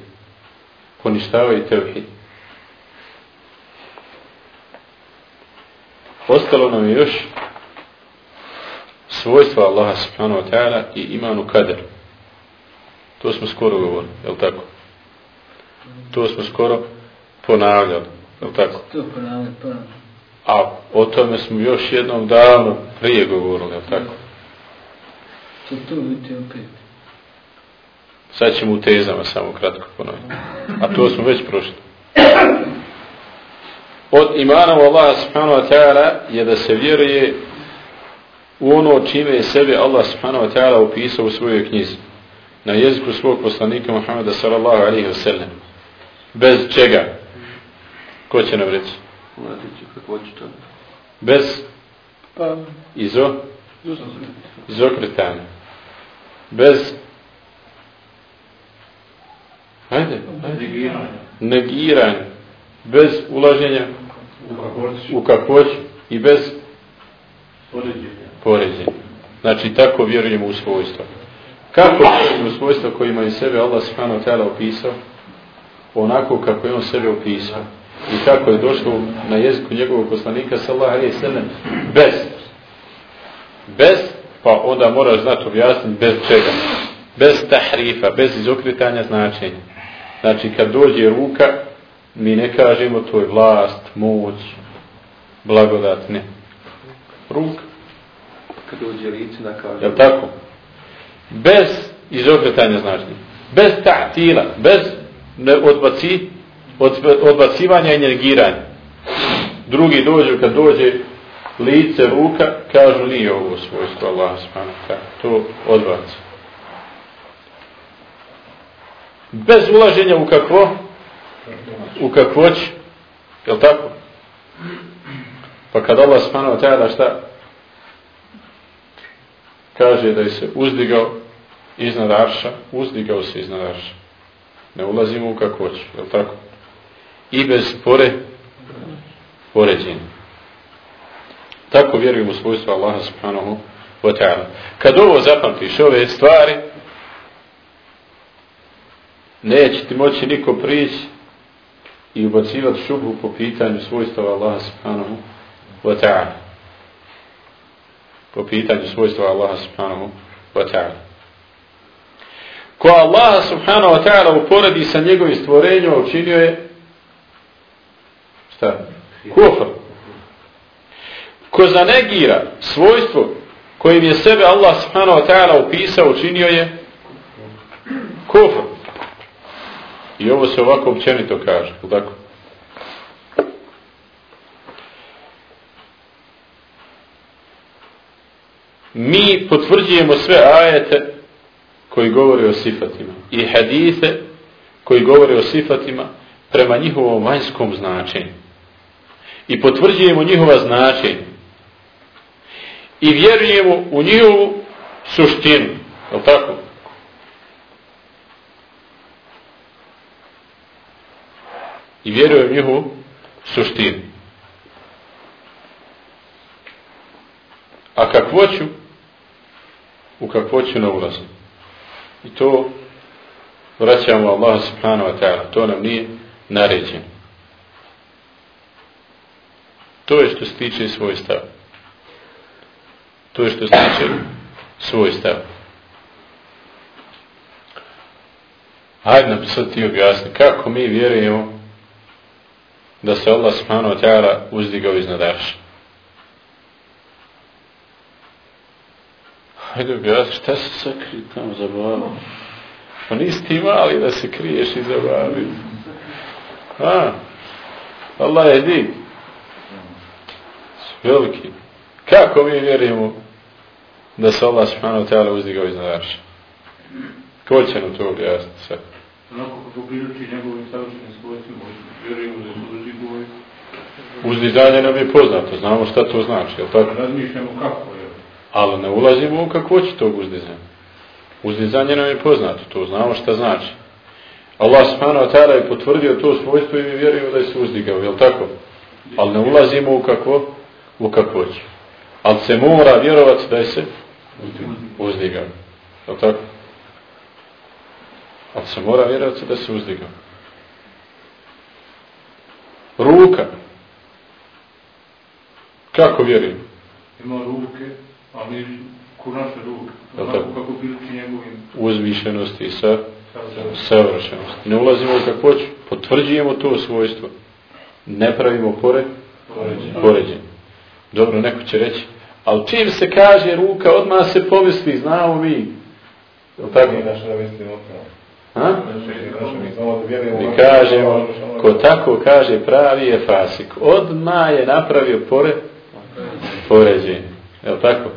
Poništavaju tevhid. Ostalo nam je još svojstva Allaha subhanahu wa ta'ala i imanu kaderu. To smo skoro govorili, je li tako? To smo skoro ponavljali, je li tako? To ponavljali, ponavljali. A o tome smo još jednom davno prije govorili, je li tako? To to biti opet. Sad ćemo u tezama samo kratko ponoviti. A to smo već prošli. Od imana u Allah subhanahu wa ta'ala je da se vjeruje u ono čime je sebe Allah subhanahu wa ta'ala upisao u svojoj knjizi na jeziku svog poslanika Muhammeda sallallahu alaihi wa sallam. Bez čega? Ko će nam reći? Bez Pa, izo izokretanja. Bez Hajde, hajde. Negiranje. Bez ulaženja u kakvoću i bez poređenja. Znači, tako vjerujemo u svojstvo. Kako vjerujemo u svojstva koji imaju sebe Allah subhanahu wa ta'ala opisao? Onako kako je on sebe opisao. I kako je došlo na jeziku njegovog poslanika sallahu alaihi sallam bez. Bez, pa onda moraš znati objasniti bez čega. Bez tahrifa, bez izokretanja značenja. Znači, kad dođe ruka, mi ne kažemo to je vlast, moć, blagodat, ne. Ruka. Kad dođe lice na kaže. Je tako? Bez izokretanja značenja. Bez ta'tila, bez ne odbaci, odbacivanja i negiranja. Drugi dođu, kad dođe lice, ruka, kažu nije ovo svojstvo Allah subhanahu To odbaci. Bez ulaženja u kakvo? U kakvoć. Je tako? Pa kad Allah subhanahu ta'ala šta? Kaže da je se uzdigao iznad arša, uzdigao se iznad arša. Ne ulazimo u kakvoć, je tako? I bez pore, poređenja. Tako vjerujem u svojstvo Allaha subhanahu wa ta'ala. Kad ovo zapamtiš, ove stvari, neće ti moći niko prići i ubacivati šubu po pitanju svojstva Allaha subhanahu wa ta'ala. Po pitanju svojstva Allaha subhanahu wa ta'ala. Ko Allaha subhanahu wa ta'ala uporedi sa njegovim stvorenjima učinio je šta? Kufr. Ko zanegira svojstvo kojim je sebe Allah subhanahu wa ta'ala upisao, učinio je kufr. I ovo se ovako općenito kaže, tako? Mi potvrđujemo sve ajete koji govore o sifatima i hadise koji govore o sifatima prema njihovom vanjskom značenju. I potvrđujemo njihova značenja. I vjerujemo u njihovu suštinu. Je tako? i vjerujem u njihovu suštinu. A kakvoću? U kakvoću na ulazim. I to vraćamo Allah subhanahu wa ta'ala. To nam nije naređeno. To je što se tiče svoj stav. To je što se tiče svoj stav. Hajde nam sad ti objasni kako mi vjerujemo da se Allah subhanahu wa ta'ala uzdigao iznad arša. Hajde objasni, šta se sakri tamo za babu? Pa nisi ti mali da se kriješ iza babi. Ha? Allah je dig. Veliki. Kako mi vjerujemo da se Allah subhanahu ta'ala uzdigao iznad arša? Ko će nam to objasniti sad? Onako kako priruči njegovim savršenim svojstvima, vjerujemo da su uzdigovoj. Uzdizanje nam je poznato, znamo šta to znači, jel tako? Razmišljamo kako je. Ali ne ulazimo u kako će tog uzdizanja. Uzdizanje nam je poznato, to znamo šta znači. Allah subhanahu wa ta'ala je potvrdio to svojstvo i mi vjerujemo da je se uzdigao, jel tako? Ali ne ulazimo u kako, u kako će. Ali se mora vjerovati da je se uzdigao. Jel tako? Ali se mora vjerovati da se uzdigao. Ruka. Kako vjerujem? Ima ruke, ali ko naše ruke. Kako, kako priliči njegovim... Uzvišenosti i sa... savršenosti. Ne ulazimo u kakvoću. Potvrđujemo to svojstvo. Ne pravimo pore... poređenje. Dobro, neko će reći. Ali čim se kaže ruka, odmah se pomisli, znamo mi. Je li tako? Nije naša da mislimo pravo. Ha? Mi kažemo, ko tako kaže pravi je fasik. Odma je napravio pore, poređenje. Je tako?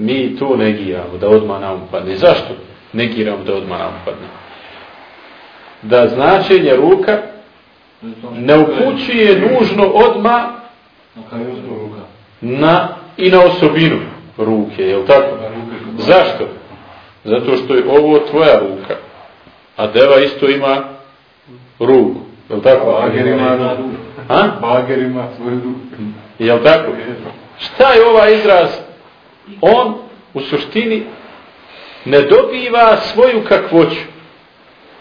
Mi tu negiramo da odma nam upadne. Zašto negiramo da odma nam upadne? Da značenje ruka ne upućuje nužno odma na i na osobinu ruke, je tako? Zašto? Zato što je ovo tvoja ruka. A deva isto ima ruku. Je li tako? Bager ima ruku. Ha? Bager ima svoju ruku. Je li tako? Šta je ovaj izraz? On u suštini ne dobiva svoju kakvoću.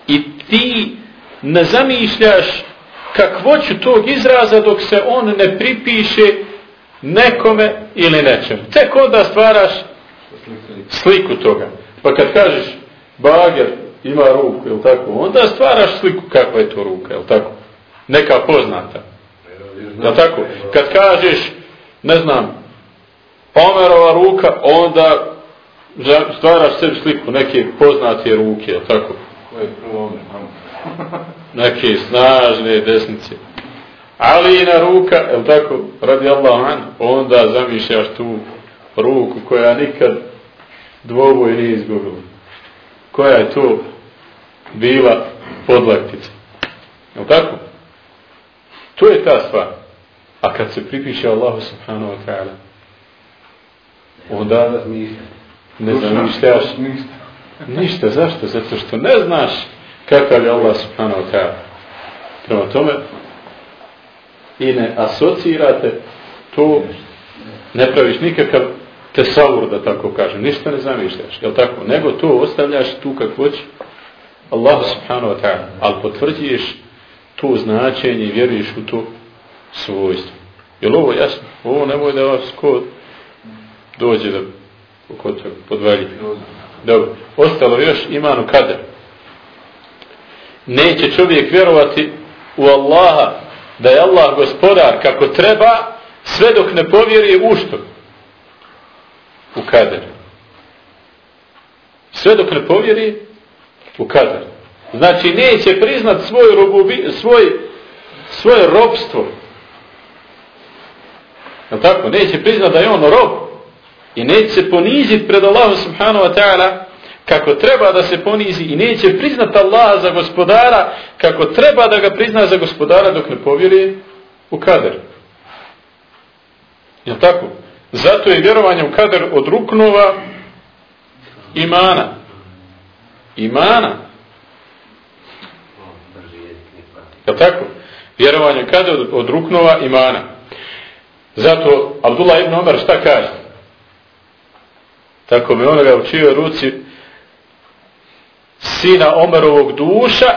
I ti ne zamišljaš kakvoću tog izraza dok se on ne pripiše nekome ili nečemu. Tek onda stvaraš sliku toga. Pa kad kažeš bager ima ruku, je tako? Onda stvaraš sliku kakva je to ruka, je tako? Neka poznata. Je tako? Kad kažeš, ne znam, Omerova ruka, onda stvaraš sebi sliku neke poznate ruke, je tako? Koje je prvo neke snažne desnice. Ali na ruka, je tako, radi Allah, onda zamišljaš tu ruku koja nikad dvoboj nije izgubila. Koja je to bila podlaktica. Je tako? To je ta stvar. A kad se pripiše Allahu subhanahu wa ta'ala, onda ne zamišljaš ništa. Zašto? Zato što ne znaš kakav je Allah subhanahu wa ta'ala. Prema tome, i ne asocirate to, ne praviš nikakav tesavur, da tako kažem, ništa ne zamišljaš, jel tako? Nego to ostavljaš tu kako hoće Allah subhanahu wa ta'ala, ali potvrđuješ to značenje i vjeruješ u to svojstvo. Je ovo jasno? Ovo nemoj da vas kod dođe da kod te podvalji. Dobro. Ostalo još imanu kader. Neće čovjek vjerovati u Allaha da je Allah gospodar kako treba sve dok ne povjeri u što? U kader. Sve dok ne povjeri u kader. Znači neće priznat svoj, robubi, svoj, svoje robstvo. Je tako? Neće priznat da je on rob. I neće se poniziti pred Allahom subhanahu wa ta'ala kako treba da se ponizi i neće priznat Allaha za gospodara kako treba da ga prizna za gospodara dok ne povjeri u kader. Je tako? Zato je vjerovanje u kader od ruknova imana. Imana. Je tako? Vjerovanje u kader od ruknova imana. Zato Abdullah ibn Omar šta kaže? Tako me onoga u čijoj ruci sina Omerovog duša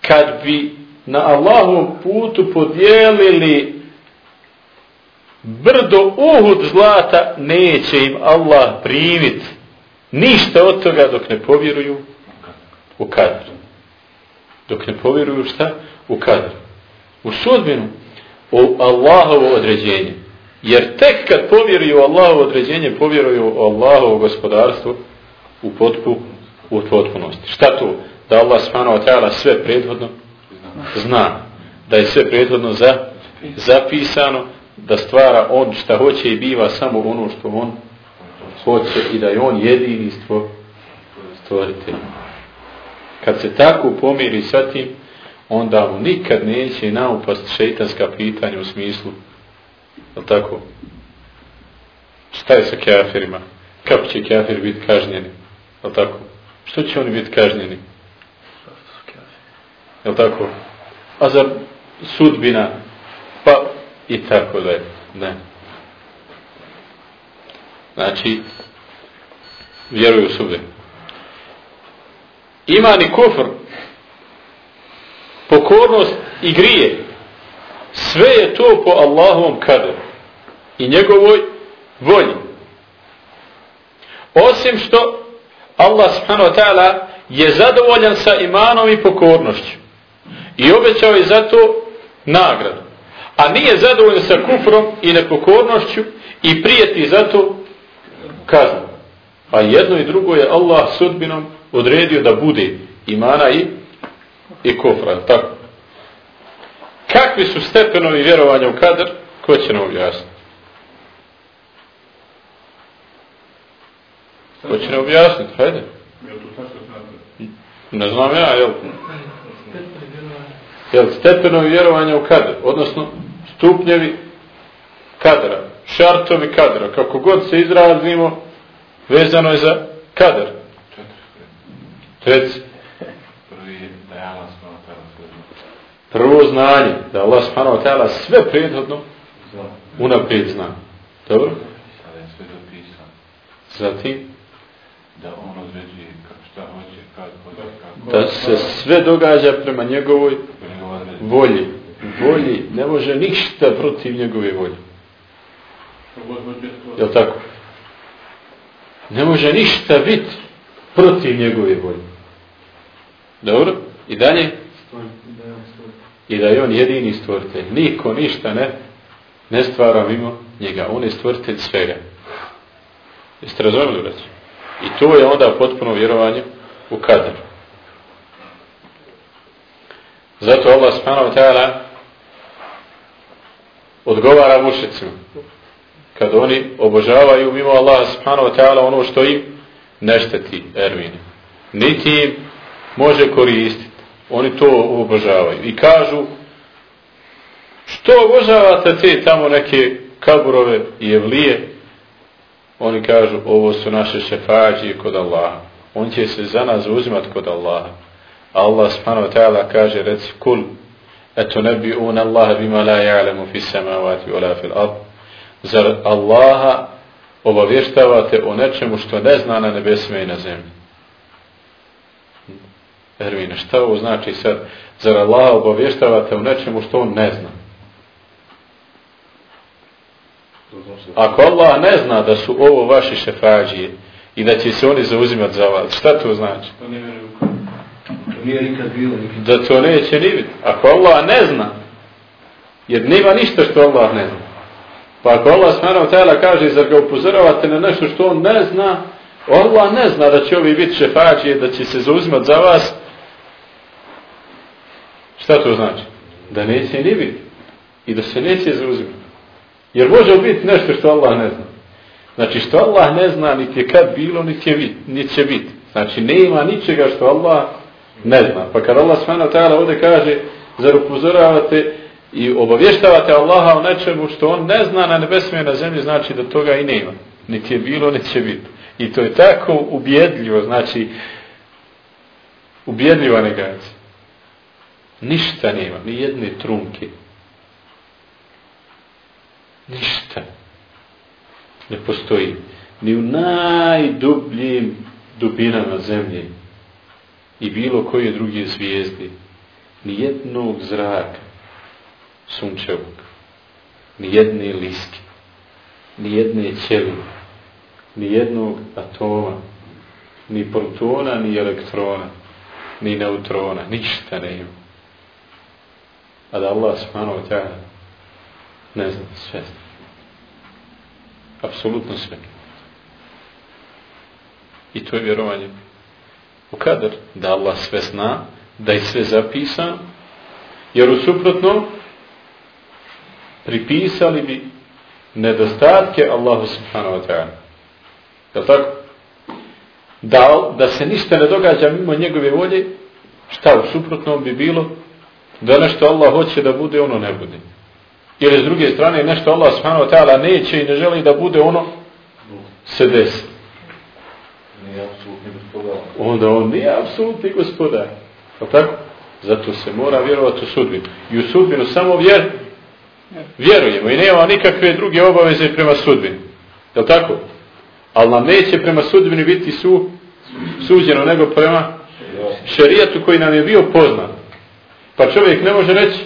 kad bi na Allahovom putu podijelili brdo uhud zlata neće im Allah primit ništa od toga dok ne povjeruju u kadru. dok ne povjeruju šta? u kadru. u sudbinu u Allahovo određenje jer tek kad povjeruju Allahu Allahovo određenje povjeruju u Allahovo gospodarstvo u potpu u potpunosti šta to? da Allah subhanahu wa ta'ala sve prethodno zna da je sve prethodno za, zapisano da stvara on šta hoće i biva samo ono što on hoće i da je on jedini stvo, stvoritelj. Kad se tako pomiri sa tim, onda mu nikad neće naupast šeitanska pitanja u smislu, je tako? Šta je sa kafirima? Kako će kafir biti kažnjeni? Je tako? Što će oni biti kažnjeni? Je tako? A za sudbina? Pa i tako da je. Ne. Znači, vjeruju sude. Iman i kufr, pokornost i grije, sve je to po Allahovom kaderu i njegovoj volji. Osim što Allah subhanahu wa ta'ala je zadovoljan sa imanom i pokornošću. I obećao je za to nagradu a nije zadovoljan sa kufrom i nepokornošću i prijeti zato kaznu. A jedno i drugo je Allah sudbinom odredio da bude imana i, i kufra. Tako. Kakvi su stepenovi vjerovanja u kadr? Ko će nam objasniti? Ko će nam objasniti? Hajde. Ne znam ja, jel? Jel, stepenovi vjerovanja u kadr, odnosno stupnjevi kadra, šartovi kadra, kako god se izrazimo, vezano je za kadar. Treci. Prvo znanje, da Allah subhanahu wa ta'ala sve prethodno unaprijed zna. Dobro? Zatim? Da on određuje šta hoće, kad hoće, Da se sve događa prema njegovoj volji volji ne može ništa protiv njegove volje. Je tako? Ne može ništa biti protiv njegove volje. Dobro? I dalje? I da je on jedini stvoritelj. Niko ništa ne ne stvara mimo njega. On je stvoritelj svega. Jeste razumili reći? I to je onda potpuno vjerovanje u kader. Zato Allah subhanahu wa ta'ala odgovara mušicima kad oni obožavaju mimo Allah subhanahu wa ta'ala ono što im nešteti ermine. Niti im može koristiti. Oni to obožavaju. I kažu što obožavate te tamo neke kaburove i evlije? Oni kažu ovo su naše šefađije kod Allaha. On će se za nas uzimati kod Allaha. Allah subhanahu wa ta'ala kaže reci kul eto ne bi un Allah bima la ja'lamu fi samavati wala fil ard. Zar Allaha obavještavate o nečemu što ne zna na nebesima i na zemlji? Ervine, šta ovo znači sad? Zar Allaha obavještavate o nečemu što on ne zna? Ako Allah ne zna da su ovo vaši šefađije i da će se oni zauzimati za vas, šta to znači? Da to neće ni biti. Ako Allah ne zna, jer nema ništa što Allah ne zna. Pa ako Allah smanav tajla kaže, zar ga upozoravate na nešto što on ne zna, Allah ne zna da će ovi biti šefađije, da će se zauzimati za vas, šta to znači? Da neće ni biti. I da se neće zauzimati. Jer može biti nešto što Allah ne zna. Znači što Allah ne zna niti je kad bilo, niti, je bit, niti će biti. Znači nema ničega što Allah ne zna. Pa kad Allah svana ta'ala ovdje kaže, zar upozoravate i obavještavate Allaha o nečemu što on ne zna na nebesme i na zemlji, znači da toga i nema. Niti je bilo, niti će biti. I to je tako ubjedljivo, znači ubjedljiva negacija. Ništa nema, ni jedne trunke. Ništa. Ne postoji. Ni u najdubljim dubinama zemlje i bilo koje druge zvijezde ni jednog zraka sunčevog ni jedne liske ni jedne ćelije ni jednog atoma ni protona ni elektrona ni neutrona ništa nema a da Allah subhanahu wa ta'ala ne zna sve. Apsolutno sve. I to je vjerovanje. U kader da Allah sve zna da je sve zapisan jer u suprotnom pripisali bi nedostatke Allahu subhanahu wa ta'ala. Je tako? Da, da se ništa ne događa mimo njegove volje šta u suprotnom bi bilo? Da nešto Allah hoće da bude ono ne bude ili s druge strane nešto Allah subhanahu wa ta'ala neće i ne želi da bude ono se desi. Onda on nije apsolutni gospodar. Je tako? Zato se mora vjerovati u sudbinu. I u sudbinu samo vjer, vjerujemo i nema nikakve druge obaveze prema sudbini. Je tako? Ali nam neće prema sudbini biti su, suđeno nego prema šerijatu koji nam je bio poznat. Pa čovjek ne može reći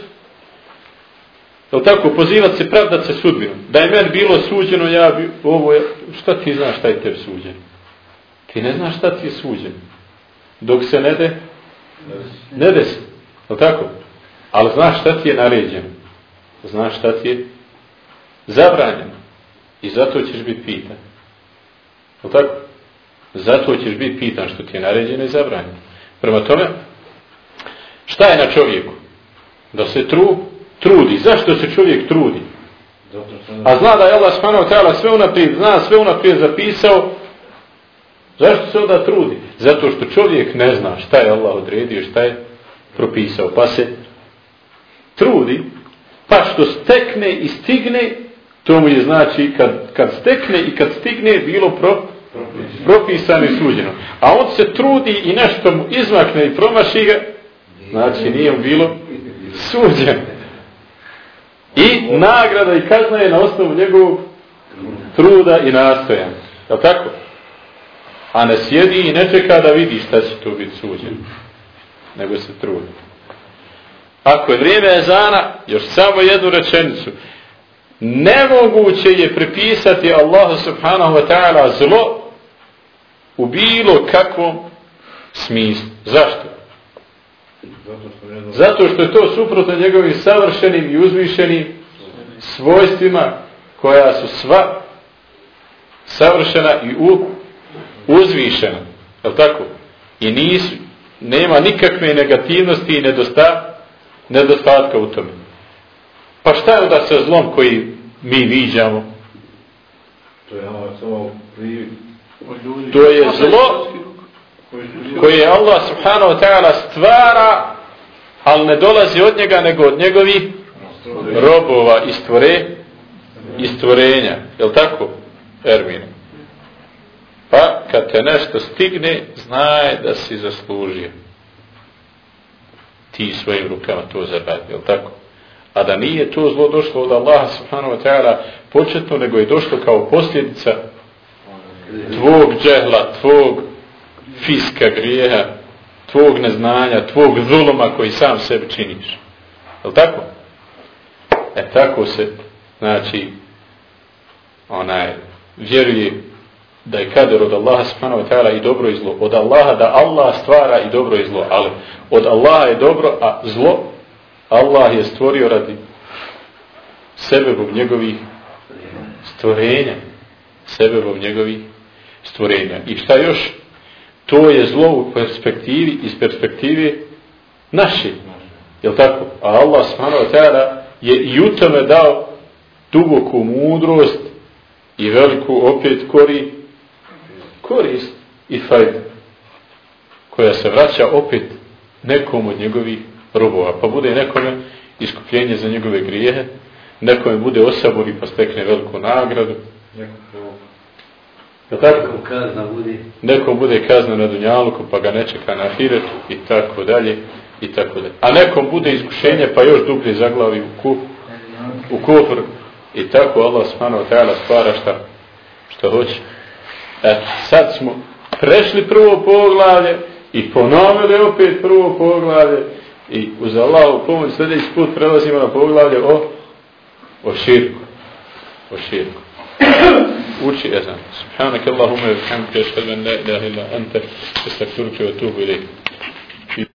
Je tako, pozivat se, pravdat se sudbinom. Da je meni bilo suđeno, ja bi, ovo je, šta ti znaš šta je tebi suđeno? Ti ne znaš šta ti je suđeno. Dok se ne de, ne desi. Je tako? Ali znaš šta ti je naređeno. Znaš šta ti je zabranjeno. I zato ćeš biti pitan. Je tako? Zato ćeš biti pitan što ti je naređeno i zabranjeno. Prema tome, šta je na čovjeku? Da se tru, trudi. Zašto se čovjek trudi? A zna da je Allah subhanahu wa ta'ala sve unaprijed, zna sve unaprijed zapisao. Zašto se onda trudi? Zato što čovjek ne zna šta je Allah odredio, šta je propisao. Pa se trudi, pa što stekne i stigne, to mu je znači kad, kad stekne i kad stigne bilo pro, propisano i suđeno. A on se trudi i nešto mu izmakne i promaši ga, znači nije mu bilo suđen. I nagrada i kazna je na osnovu njegovog truda i nastoja. Je tako? A ne sjedi i ne čeka da vidi šta će to biti suđen. Nego se trudi. Ako je vrijeme ezana, još samo jednu rečenicu. Nemoguće je pripisati Allahu subhanahu wa ta'ala zlo u bilo kakvom smislu. Zašto? Zato što je to suprotno njegovim savršenim i uzvišenim svojstvima koja su sva savršena i u, uzvišena. Je tako? I nisu, nema nikakve negativnosti i nedosta, nedostatka u tome. Pa šta je onda sa zlom koji mi viđamo? To je privid. To je zlo koje Allah subhanahu wa ta'ala stvara ali ne dolazi od njega nego od njegovih robova i stvore i stvorenja. Je li tako? Ermin. Pa kad te nešto stigne, znaj da si zaslužio. Ti svojim rukama to zaradi. Je li tako? A da nije to zlo došlo od Allaha subhanahu wa ta'ala početno, nego je došlo kao posljedica tvog džehla, tvog fiska grijeha, tvog neznanja, tvog zuluma koji sam sebi činiš. Je tako? E tako se, znači, onaj, vjeruje da je kader od Allaha subhanahu wa ta'ala i dobro i zlo. Od Allaha da Allah stvara i dobro i zlo. Ali od Allaha je dobro, a zlo Allah je stvorio radi sebebom njegovih stvorenja. Sebebom njegovih stvorenja. I šta još? To je zlo u perspektivi, iz perspektive naše. Je tako? A Allah subhanahu wa ta'ala je i u tome dao duboku mudrost i veliku opet kori korist i fajda koja se vraća opet nekom od njegovih robova. Pa bude nekome iskupljenje za njegove grijehe, nekome bude osabori pa stekne veliku nagradu. Je tako? Nekom kazna bude. Nekom bude kazna na Dunjaluku pa ga ne čeka na Ahiretu i tako dalje i tako dalje. A nekom bude iskušenje pa još dublje zaglavi u kup, u kufr i tako Allah subhanahu wa ta'ala stvara šta, šta hoće. E, sad smo prešli prvo poglavlje i ponovili opet prvo poglavlje i uz Allahu pomoć sljedeći put prelazimo na poglavlje o o širku. O širku. وشي أذان سبحانك اللهم وبحمدك أشهد أن لا إله إلا أنت أستغفرك وأتوب إليك